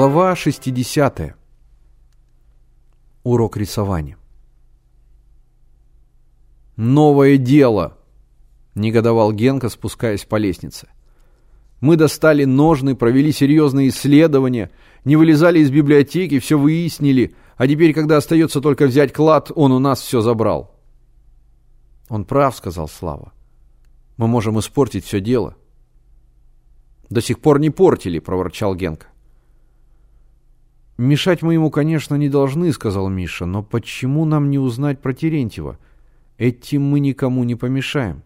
Глава 60. Урок рисования. «Новое дело!» – негодовал Генка, спускаясь по лестнице. «Мы достали ножны, провели серьезные исследования, не вылезали из библиотеки, все выяснили, а теперь, когда остается только взять клад, он у нас все забрал». «Он прав», – сказал Слава. «Мы можем испортить все дело». «До сих пор не портили», – проворчал Генка. «Мешать мы ему, конечно, не должны», — сказал Миша, «но почему нам не узнать про Терентьева? Этим мы никому не помешаем».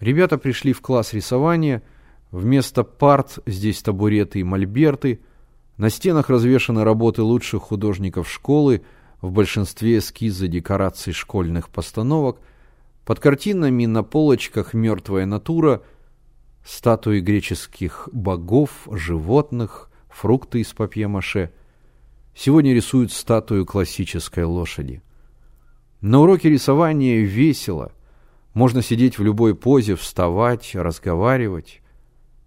Ребята пришли в класс рисования. Вместо парт здесь табуреты и мольберты. На стенах развешаны работы лучших художников школы, в большинстве эскизы декораций школьных постановок. Под картинами на полочках мертвая натура, статуи греческих богов, животных — фрукты из папье-маше. Сегодня рисуют статую классической лошади. На уроке рисования весело. Можно сидеть в любой позе, вставать, разговаривать.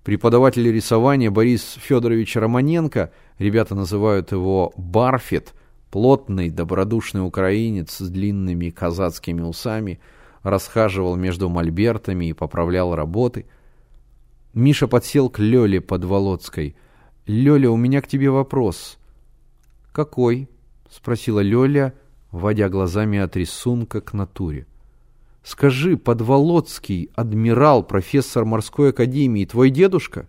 Преподаватель рисования Борис Федорович Романенко, ребята называют его Барфет, плотный, добродушный украинец с длинными казацкими усами, расхаживал между мольбертами и поправлял работы. Миша подсел к Лёле Подволоцкой – «Лёля, у меня к тебе вопрос». «Какой?» — спросила Лёля, водя глазами от рисунка к натуре. «Скажи, Подволоцкий, адмирал, профессор морской академии, твой дедушка?»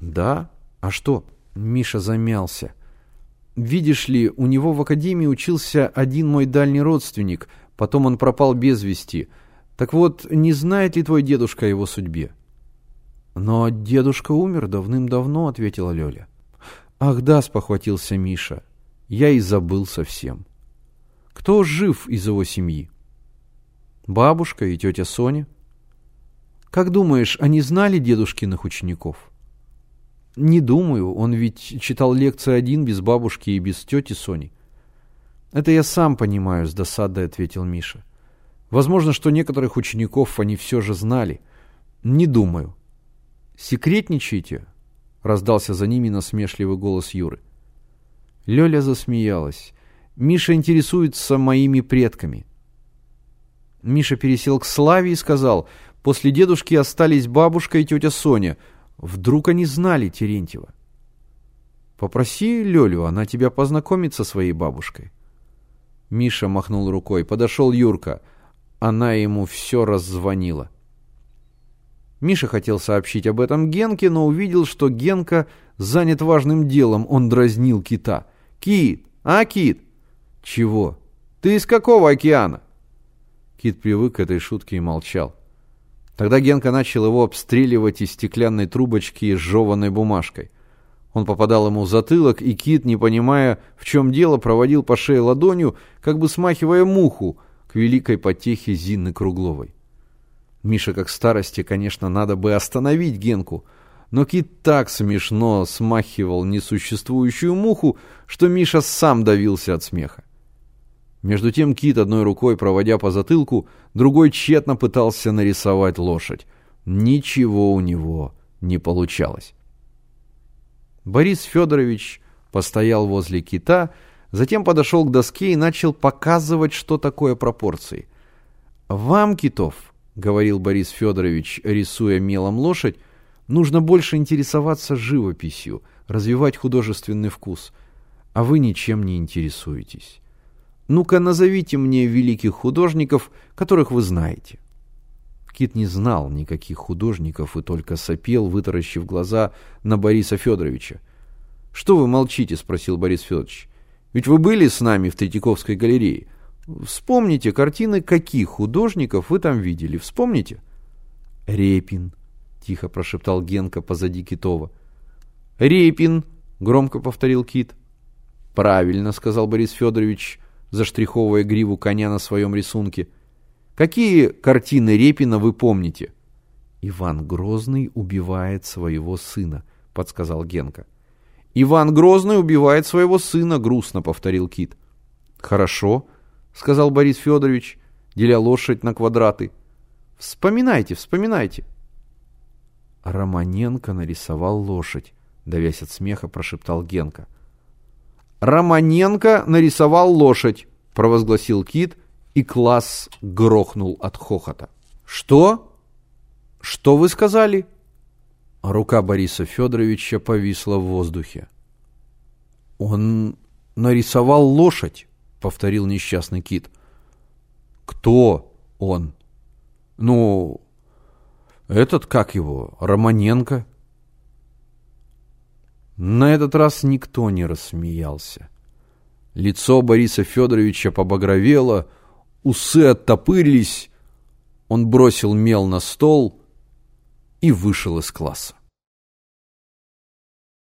«Да? А что?» — Миша замялся. «Видишь ли, у него в академии учился один мой дальний родственник, потом он пропал без вести. Так вот, не знает ли твой дедушка о его судьбе?» «Но дедушка умер давным-давно», — ответила Лёля. «Ах да», — спохватился Миша. «Я и забыл совсем. Кто жив из его семьи?» «Бабушка и тетя Соня». «Как думаешь, они знали дедушкиных учеников?» «Не думаю, он ведь читал лекции один без бабушки и без тети Сони». «Это я сам понимаю», — с досадой ответил Миша. «Возможно, что некоторых учеников они все же знали. Не думаю. «Секретничаете?» — раздался за ними насмешливый голос Юры. Лёля засмеялась. «Миша интересуется моими предками». Миша пересел к Славе и сказал, «После дедушки остались бабушка и тетя Соня. Вдруг они знали Терентьева?» «Попроси Лёлю, она тебя познакомит со своей бабушкой». Миша махнул рукой. Подошел Юрка. Она ему все раззвонила. Миша хотел сообщить об этом Генке, но увидел, что Генка занят важным делом. Он дразнил кита. «Кит! А, кит?» «Чего? Ты из какого океана?» Кит привык к этой шутке и молчал. Тогда Генка начал его обстреливать из стеклянной трубочки с жеванной бумажкой. Он попадал ему в затылок, и Кит, не понимая, в чем дело, проводил по шее ладонью, как бы смахивая муху, к великой потехе Зины Кругловой. Миша как старости, конечно, надо бы остановить Генку, но Кит так смешно смахивал несуществующую муху, что Миша сам давился от смеха. Между тем Кит, одной рукой проводя по затылку, другой тщетно пытался нарисовать лошадь. Ничего у него не получалось. Борис Федорович постоял возле кита, затем подошел к доске и начал показывать, что такое пропорции. «Вам, китов, говорил Борис Федорович, рисуя мелом лошадь, нужно больше интересоваться живописью, развивать художественный вкус. А вы ничем не интересуетесь. Ну-ка, назовите мне великих художников, которых вы знаете. Кит не знал никаких художников и только сопел, вытаращив глаза на Бориса Федоровича. «Что вы молчите?» – спросил Борис Федорович. «Ведь вы были с нами в Третьяковской галерее. Вспомните картины, каких художников вы там видели. Вспомните. Репин, тихо прошептал Генка позади Китова. Репин, громко повторил Кит. Правильно, сказал Борис Федорович, заштриховывая гриву коня на своем рисунке. Какие картины Репина вы помните? Иван Грозный убивает своего сына, подсказал Генка. Иван Грозный убивает своего сына, грустно повторил Кит. Хорошо, сказал Борис Федорович, деля лошадь на квадраты. Вспоминайте, вспоминайте. Романенко нарисовал лошадь, давясь от смеха, прошептал Генка. Романенко нарисовал лошадь, провозгласил Кит, и класс грохнул от хохота. Что? Что вы сказали? Рука Бориса Федоровича повисла в воздухе. Он нарисовал лошадь, повторил несчастный Кит. Кто он? Ну, этот, как его, Романенко? На этот раз никто не рассмеялся. Лицо Бориса Федоровича побагровело, усы оттопырились, он бросил мел на стол и вышел из класса.